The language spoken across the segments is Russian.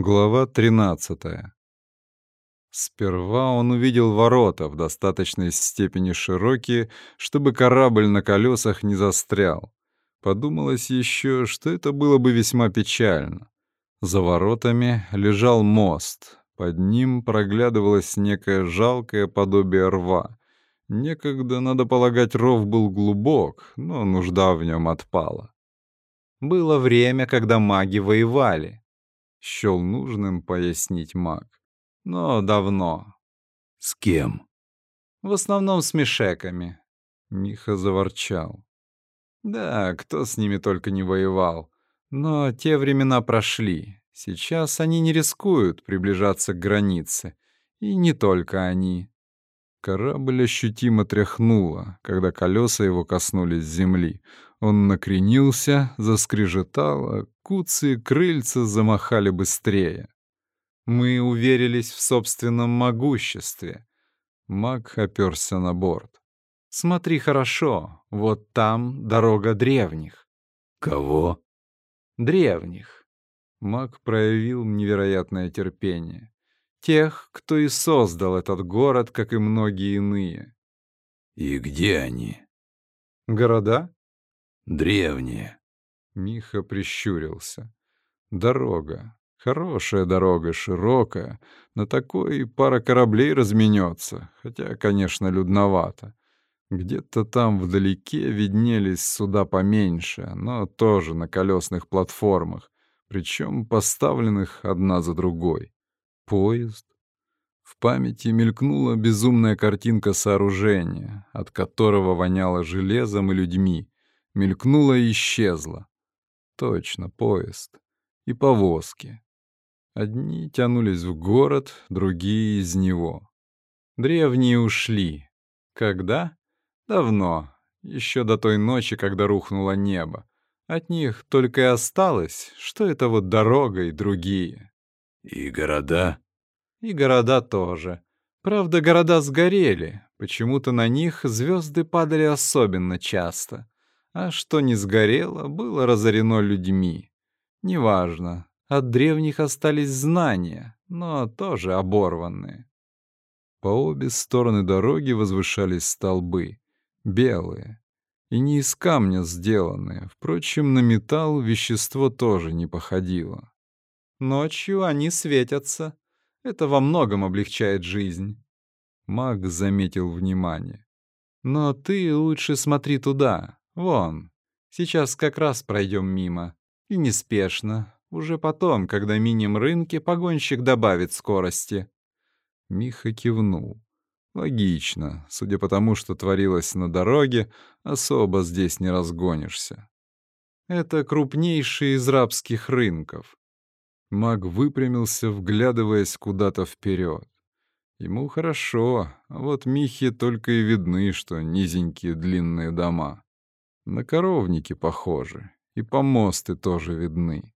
Глава 13. Сперва он увидел ворота в достаточной степени широкие, чтобы корабль на колесах не застрял. Подумалось еще, что это было бы весьма печально. За воротами лежал мост. Под ним проглядывалось некое жалкое подобие рва. Некогда, надо полагать, ров был глубок, но нужда в нем отпала. Было время, когда маги воевали, счел нужным пояснить маг. Но давно. С кем? В основном с мешеками. Миха заворчал. Да, кто с ними только не воевал. Но те времена прошли. Сейчас они не рискуют приближаться к границе. И не только они. Корабль ощутимо тряхнуло, когда колеса его коснулись земли. Он накренился, заскрежетал, а куцы крыльца замахали быстрее. Мы уверились в собственном могуществе. Маг оперся на борт. «Смотри хорошо, вот там дорога древних». «Кого?» «Древних». Маг проявил невероятное терпение. Тех, кто и создал этот город, как и многие иные. «И где они?» «Города?» «Древние». Миха прищурился. «Дорога. Хорошая дорога, широкая. На такой пара кораблей разменется, хотя, конечно, людновато. Где-то там вдалеке виднелись суда поменьше, но тоже на колесных платформах, причем поставленных одна за другой. Поезд. В памяти мелькнула безумная картинка сооружения, от которого воняло железом и людьми. Мелькнула и исчезла. Точно, поезд. И повозки. Одни тянулись в город, другие — из него. Древние ушли. Когда? Давно. Еще до той ночи, когда рухнуло небо. От них только и осталось, что это вот дорога и другие. И города? И города тоже. Правда, города сгорели. Почему-то на них звезды падали особенно часто. А что не сгорело, было разорено людьми. Неважно. От древних остались знания, но тоже оборванные. По обе стороны дороги возвышались столбы. Белые. И не из камня сделанные. Впрочем, на металл вещество тоже не походило. Ночью они светятся. Это во многом облегчает жизнь. Маг заметил внимание. Но ты лучше смотри туда, вон. Сейчас как раз пройдем мимо. И неспешно. Уже потом, когда миним рынки, погонщик добавит скорости. Миха кивнул. Логично. Судя по тому, что творилось на дороге, особо здесь не разгонишься. Это крупнейший из рабских рынков. Маг выпрямился, вглядываясь куда-то вперед. Ему хорошо, а вот Михе только и видны, что низенькие длинные дома. На коровники похожи, и помосты тоже видны.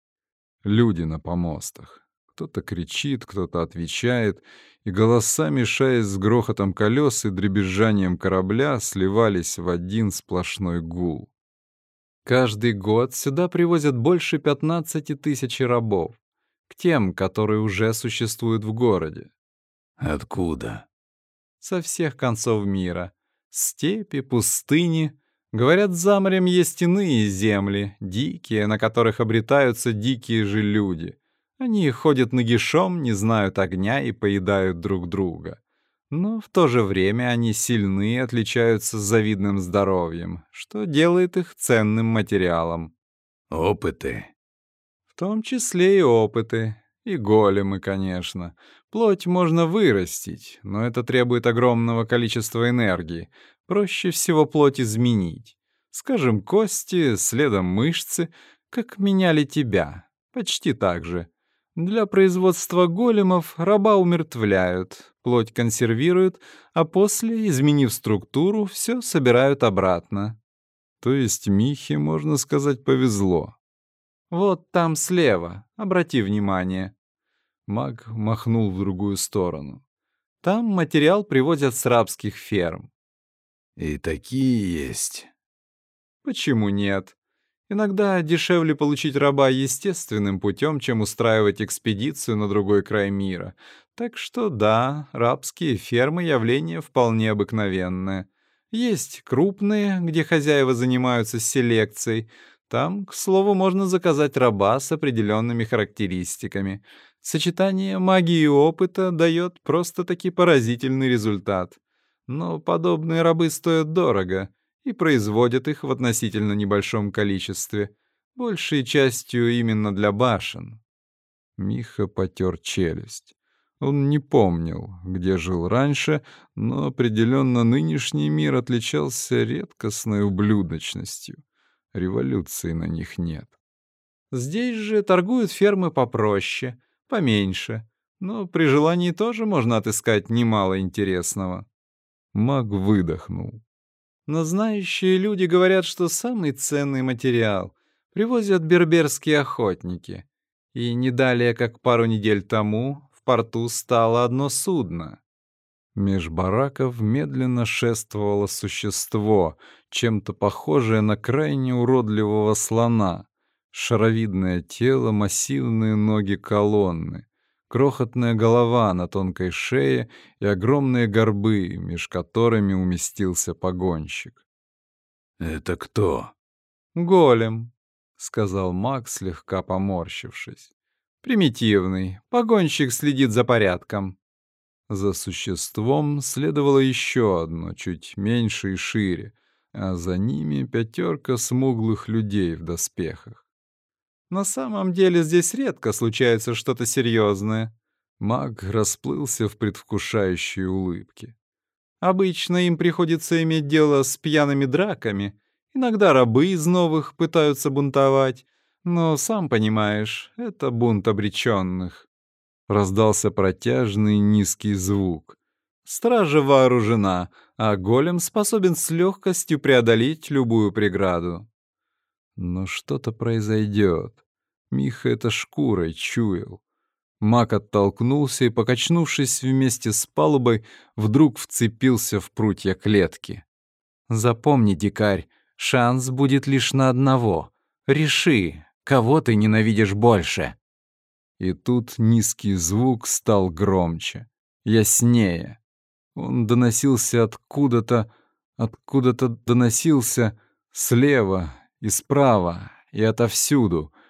Люди на помостах. Кто-то кричит, кто-то отвечает, и голоса, мешаясь с грохотом колес и дребезжанием корабля, сливались в один сплошной гул. Каждый год сюда привозят больше 15 тысяч рабов к тем, которые уже существуют в городе. Откуда? Со всех концов мира. Степи, пустыни. Говорят, за морем есть иные земли, дикие, на которых обретаются дикие же люди. Они ходят нагишом, не знают огня и поедают друг друга. Но в то же время они сильны и отличаются завидным здоровьем, что делает их ценным материалом. Опыты. В том числе и опыты. И големы, конечно. Плоть можно вырастить, но это требует огромного количества энергии. Проще всего плоть изменить. Скажем, кости, следом мышцы, как меняли тебя. Почти так же. Для производства големов раба умертвляют, плоть консервируют, а после, изменив структуру, все собирают обратно. То есть Михе, можно сказать, повезло. «Вот там слева, обрати внимание». Маг махнул в другую сторону. «Там материал привозят с рабских ферм». «И такие есть». «Почему нет? Иногда дешевле получить раба естественным путем, чем устраивать экспедицию на другой край мира. Так что да, рабские фермы — явление вполне обыкновенное. Есть крупные, где хозяева занимаются селекцией. Там, к слову, можно заказать раба с определенными характеристиками. Сочетание магии и опыта дает просто-таки поразительный результат. Но подобные рабы стоят дорого — и производят их в относительно небольшом количестве, большей частью именно для башен. Миха потер челюсть. Он не помнил, где жил раньше, но определенно нынешний мир отличался редкостной ублюдочностью. Революции на них нет. Здесь же торгуют фермы попроще, поменьше, но при желании тоже можно отыскать немало интересного. Маг выдохнул. Но знающие люди говорят, что самый ценный материал привозят берберские охотники. И не далее, как пару недель тому, в порту стало одно судно. Меж бараков медленно шествовало существо, чем-то похожее на крайне уродливого слона. Шаровидное тело, массивные ноги колонны крохотная голова на тонкой шее и огромные горбы, меж которыми уместился погонщик. «Это кто?» «Голем», — сказал Макс, слегка поморщившись. «Примитивный. Погонщик следит за порядком». За существом следовало еще одно, чуть меньше и шире, а за ними пятерка смуглых людей в доспехах. На самом деле здесь редко случается что-то серьезное. Маг расплылся в предвкушающей улыбке. Обычно им приходится иметь дело с пьяными драками. Иногда рабы из новых пытаются бунтовать. Но, сам понимаешь, это бунт обреченных. Раздался протяжный низкий звук. Стража вооружена, а голем способен с легкостью преодолеть любую преграду. Но что-то произойдет. Миха это шкурой чуял. Мак оттолкнулся и, покачнувшись вместе с палубой, вдруг вцепился в прутья клетки. «Запомни, дикарь, шанс будет лишь на одного. Реши, кого ты ненавидишь больше». И тут низкий звук стал громче, яснее. Он доносился откуда-то, откуда-то доносился слева и справа и отовсюду —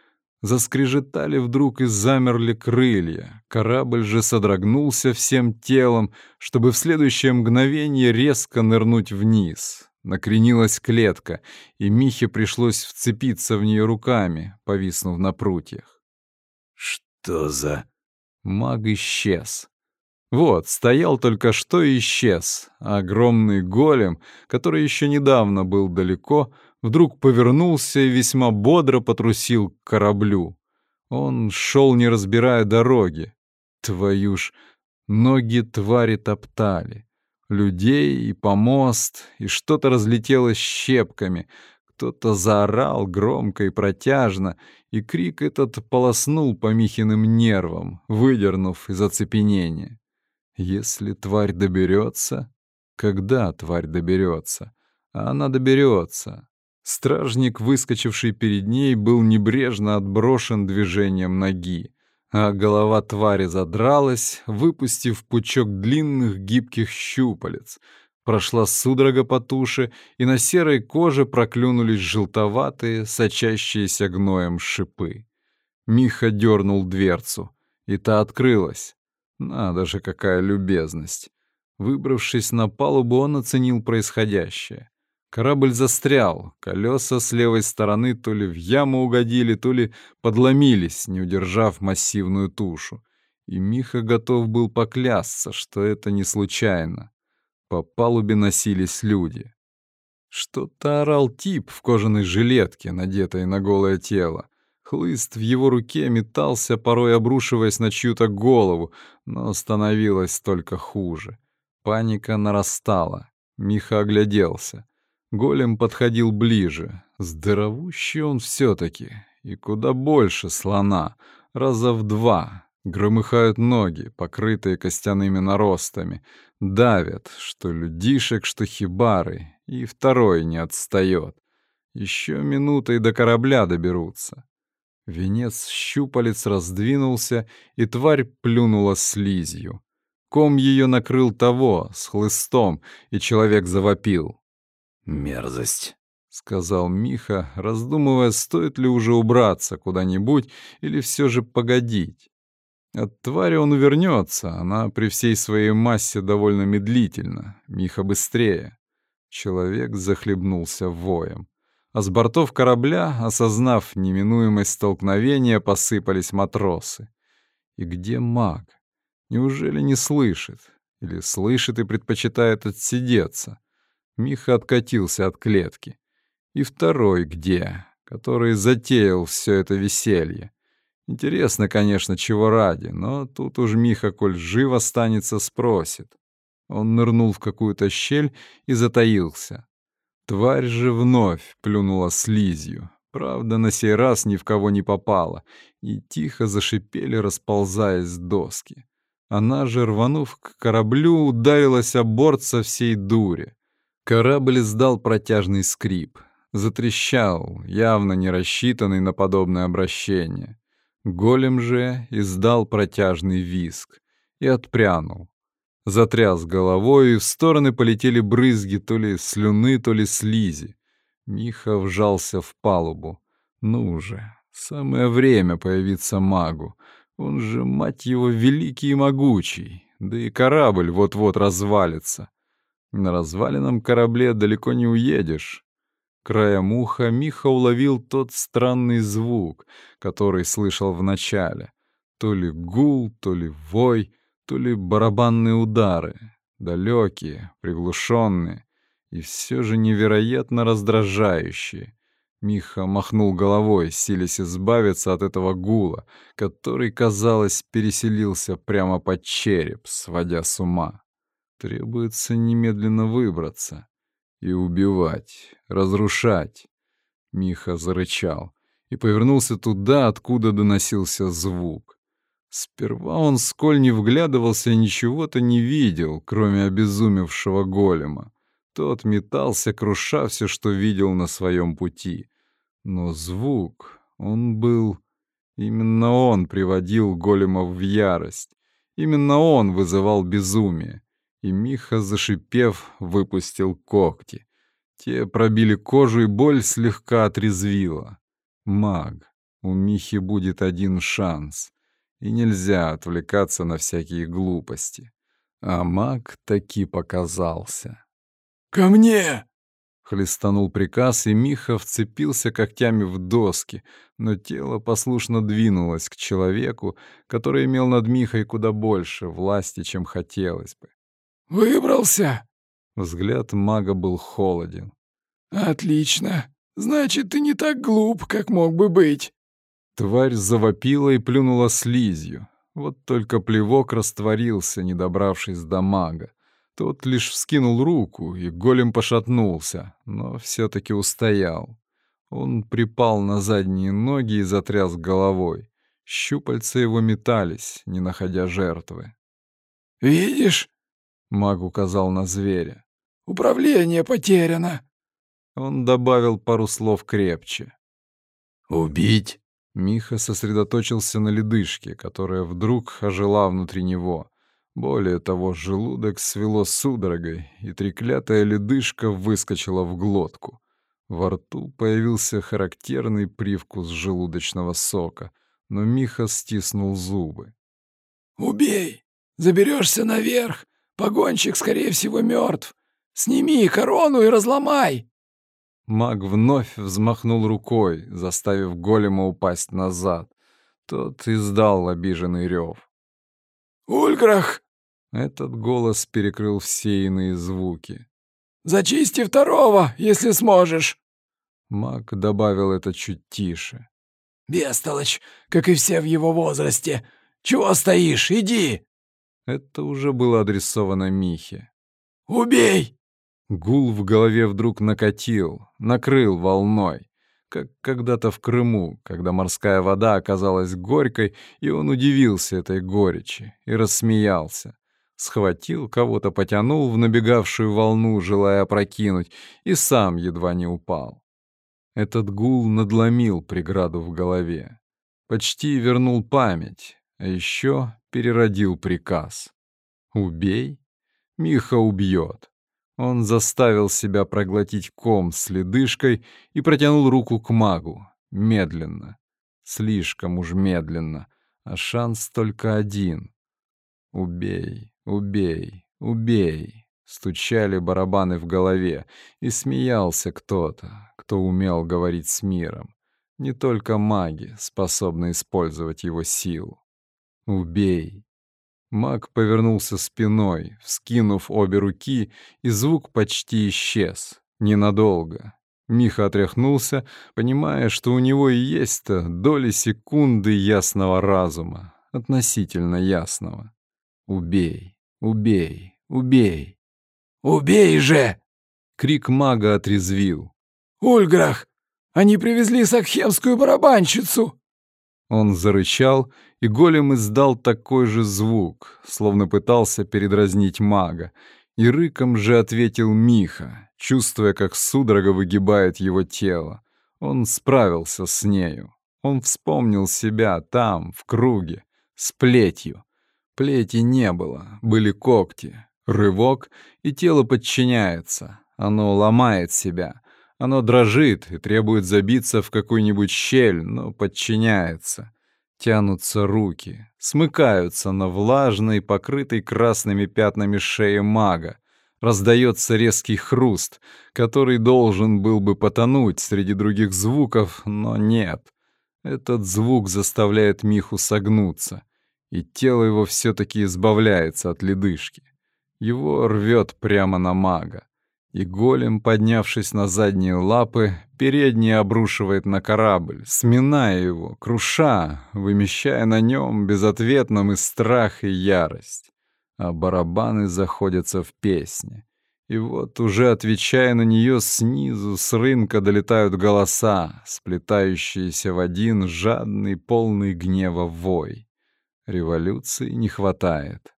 Заскрежетали вдруг и замерли крылья. Корабль же содрогнулся всем телом, чтобы в следующее мгновение резко нырнуть вниз. Накренилась клетка, и Михе пришлось вцепиться в нее руками, повиснув на прутьях. «Что за...» Маг исчез. Вот, стоял только что и исчез, а огромный голем, который еще недавно был далеко, вдруг повернулся и весьма бодро потрусил к кораблю. Он шел, не разбирая дороги. Твою ж, ноги твари топтали. Людей и помост, и что-то разлетелось щепками. Кто-то заорал громко и протяжно, и крик этот полоснул по Михиным нервам, выдернув из оцепенения. Если тварь доберется, когда тварь доберется? А она доберется. Стражник, выскочивший перед ней, был небрежно отброшен движением ноги, а голова твари задралась, выпустив пучок длинных гибких щупалец. Прошла судорога по туше, и на серой коже проклюнулись желтоватые, сочащиеся гноем шипы. Миха дернул дверцу, и та открылась. Надо же, какая любезность. Выбравшись на палубу, он оценил происходящее. Корабль застрял, колеса с левой стороны то ли в яму угодили, то ли подломились, не удержав массивную тушу. И Миха готов был поклясться, что это не случайно. По палубе носились люди. Что-то орал тип в кожаной жилетке, надетой на голое тело. Хлыст в его руке метался, порой обрушиваясь на чью-то голову, но становилось только хуже. Паника нарастала. Миха огляделся. Голем подходил ближе. Здоровущий он все-таки. И куда больше слона. Раза в два. Громыхают ноги, покрытые костяными наростами. Давят, что людишек, что хибары. И второй не отстает. Еще минута и до корабля доберутся. Венец щупалец раздвинулся, и тварь плюнула слизью. Ком ее накрыл того, с хлыстом, и человек завопил. «Мерзость», — сказал Миха, раздумывая, стоит ли уже убраться куда-нибудь или все же погодить. От твари он увернется, она при всей своей массе довольно медлительна, Миха быстрее. Человек захлебнулся воем а с бортов корабля, осознав неминуемость столкновения, посыпались матросы. И где маг? Неужели не слышит? Или слышит и предпочитает отсидеться? Миха откатился от клетки. И второй где? Который затеял все это веселье. Интересно, конечно, чего ради, но тут уж Миха, коль жив останется, спросит. Он нырнул в какую-то щель и затаился. Тварь же вновь плюнула слизью. Правда, на сей раз ни в кого не попала, и тихо зашипели, расползаясь доски. Она же, рванув к кораблю, ударилась о борт со всей дури. Корабль издал протяжный скрип. Затрещал, явно не рассчитанный на подобное обращение. Голем же издал протяжный виск и отпрянул затряс головой, и в стороны полетели брызги то ли слюны, то ли слизи. Миха вжался в палубу. Ну же, самое время появиться магу. Он же, мать его, великий и могучий. Да и корабль вот-вот развалится. На разваленном корабле далеко не уедешь. Краем уха Миха уловил тот странный звук, который слышал вначале. То ли гул, то ли вой — то ли барабанные удары, далекие, приглушенные и все же невероятно раздражающие. Миха махнул головой, силясь избавиться от этого гула, который, казалось, переселился прямо под череп, сводя с ума. Требуется немедленно выбраться и убивать, разрушать. Миха зарычал и повернулся туда, откуда доносился звук. Сперва он, сколь не вглядывался, ничего-то не видел, кроме обезумевшего голема. Тот метался, круша все, что видел на своем пути. Но звук, он был... Именно он приводил голема в ярость. Именно он вызывал безумие. И Миха, зашипев, выпустил когти. Те пробили кожу, и боль слегка отрезвила. Маг. У Михи будет один шанс и нельзя отвлекаться на всякие глупости. А маг таки показался. «Ко мне!» Хлестанул приказ, и Миха вцепился когтями в доски, но тело послушно двинулось к человеку, который имел над Михой куда больше власти, чем хотелось бы. «Выбрался?» Взгляд мага был холоден. «Отлично. Значит, ты не так глуп, как мог бы быть. Тварь завопила и плюнула слизью. Вот только плевок растворился, не добравшись до мага. Тот лишь вскинул руку, и голем пошатнулся, но все-таки устоял. Он припал на задние ноги и затряс головой. Щупальца его метались, не находя жертвы. «Видишь?» — маг указал на зверя. «Управление потеряно». Он добавил пару слов крепче. «Убить?» Миха сосредоточился на ледышке, которая вдруг ожила внутри него. Более того, желудок свело судорогой, и треклятая ледышка выскочила в глотку. Во рту появился характерный привкус желудочного сока, но Миха стиснул зубы. «Убей! Заберешься наверх! Погонщик, скорее всего, мертв! Сними корону и разломай!» Маг вновь взмахнул рукой, заставив голема упасть назад. Тот издал обиженный рев. «Ульграх!» Этот голос перекрыл все иные звуки. «Зачисти второго, если сможешь!» Маг добавил это чуть тише. «Бестолочь, как и все в его возрасте! Чего стоишь? Иди!» Это уже было адресовано Михе. «Убей!» Гул в голове вдруг накатил, накрыл волной, как когда-то в Крыму, когда морская вода оказалась горькой, и он удивился этой горечи и рассмеялся. Схватил, кого-то потянул в набегавшую волну, желая опрокинуть, и сам едва не упал. Этот гул надломил преграду в голове. Почти вернул память, а еще переродил приказ. «Убей?» Миха убьет. Он заставил себя проглотить ком с ледышкой и протянул руку к магу. Медленно. Слишком уж медленно. А шанс только один. «Убей, убей, убей!» Стучали барабаны в голове, и смеялся кто-то, кто умел говорить с миром. Не только маги способны использовать его силу. «Убей, Маг повернулся спиной, вскинув обе руки, и звук почти исчез. Ненадолго. Миха отряхнулся, понимая, что у него и есть-то доли секунды ясного разума, относительно ясного. «Убей! Убей! Убей!» «Убей же!» — крик мага отрезвил. «Ульграх! Они привезли сакхемскую барабанщицу!» Он зарычал, и голем издал такой же звук, словно пытался передразнить мага, и рыком же ответил Миха, чувствуя, как судорога выгибает его тело. Он справился с нею. Он вспомнил себя там, в круге, с плетью. Плети не было, были когти. Рывок, и тело подчиняется. Оно ломает себя. Оно дрожит и требует забиться в какую-нибудь щель, но подчиняется. Тянутся руки, смыкаются на влажной, покрытой красными пятнами шее мага. Раздается резкий хруст, который должен был бы потонуть среди других звуков, но нет. Этот звук заставляет Миху согнуться, и тело его все-таки избавляется от ледышки. Его рвет прямо на мага и голем, поднявшись на задние лапы, передние обрушивает на корабль, сминая его, круша, вымещая на нем безответным и страх, и ярость. А барабаны заходятся в песне. И вот, уже отвечая на нее снизу, с рынка долетают голоса, сплетающиеся в один жадный, полный гнева вой. Революции не хватает.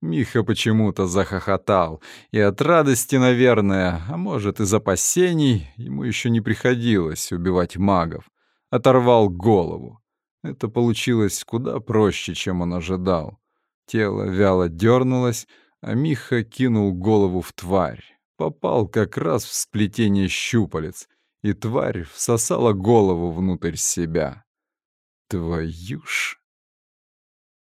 Миха почему-то захохотал, и от радости, наверное, а может, из опасений, ему еще не приходилось убивать магов. Оторвал голову. Это получилось куда проще, чем он ожидал. Тело вяло дернулось, а Миха кинул голову в тварь. Попал как раз в сплетение щупалец, и тварь всосала голову внутрь себя. Твою ж...